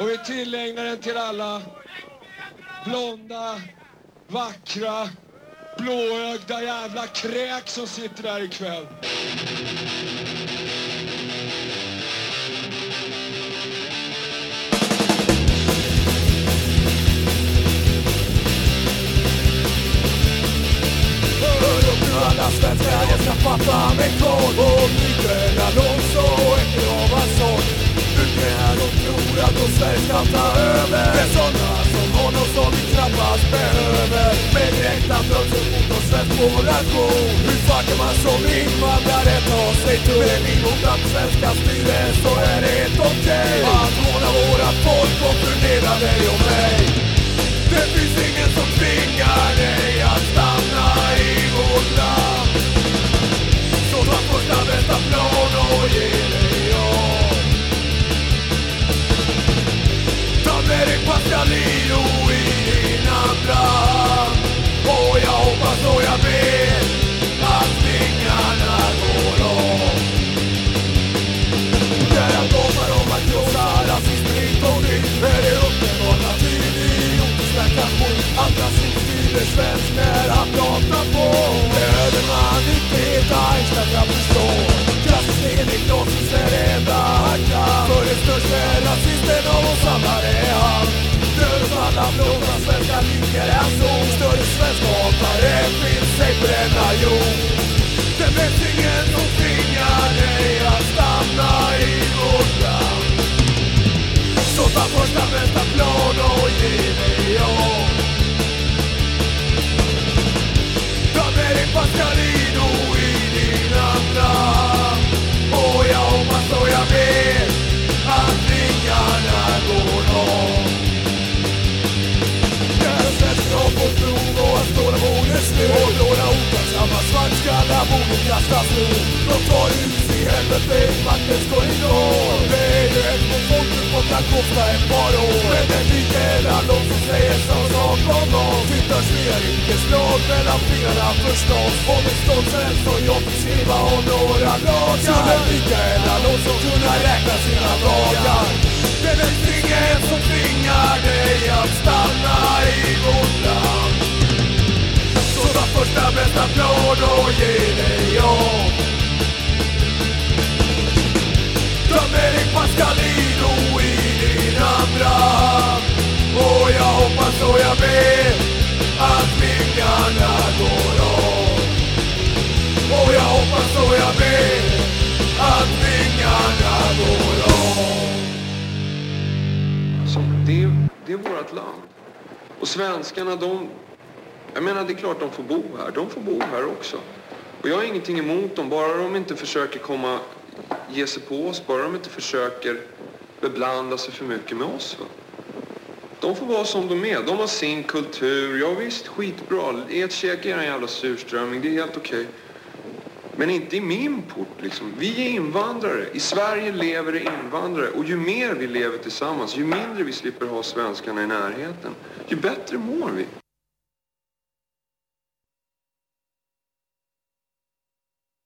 Och vi tillägnar den till alla blonda, vackra, blåögda jävla kräk som sitter där ikväll. Hör upp nu alla svenskar, jag ska fatta mig kort Och Mikael Alonso en att de ta över. Det är såna som honom som vi knappast behöver. Med direkta mot och svensk moration Hur fan kan man som invandrare? Ta sig turen emot att svenska styre så är det helt okej. Att håna våra folk och fundera dig och mig. Med dig i din andra hand Och jag hoppas och jag ber att vingarna går av När jag kommer om att krossa rasism hit och dit Är det uppenbart att vi är idiotiskt verkar skit Att rasism skriver svensk när han pratar på Behöver man inte heta Einstein för att förstå Klassiskt Henrik Långqvist är det enda han kan För den största rasisten av oss alla är några svenskar blåa svenska så. Större svensk hatare finns ej på denna jord. Det finns ingen som tvingar dig att stanna i svartskallar nu kastas ut De tar ut i helvete i maktens korridor Det är ju ett mot folket som kan kosta ett par år Men det den Mikael som säger som sak om oss Tittar Sveriges lag mellan fingrarna förstås Och med sen så jag fick skriva om några dagar Skulle Mikael Alonso kunna räkna sina dagar Det finns ingen som tvingar dig att stanna i vårt land Så ta första bästa plan och ge blickarna går av Och jag hoppas och jag ber att vingarna går av alltså, det, är, det är vårt land. Och svenskarna, de... Jag menar, det är klart de får bo här. De får bo här också. Och jag har ingenting emot dem, bara de inte försöker komma, ge sig på oss. Bara de inte försöker beblanda sig för mycket med oss. Va? De får vara som de är. De har sin kultur. Ja visst, skitbra. Ert käka er en jävla surströmming. Det är helt okej. Men inte i min port liksom. Vi är invandrare. I Sverige lever det invandrare. Och ju mer vi lever tillsammans, ju mindre vi slipper ha svenskarna i närheten, ju bättre mår vi.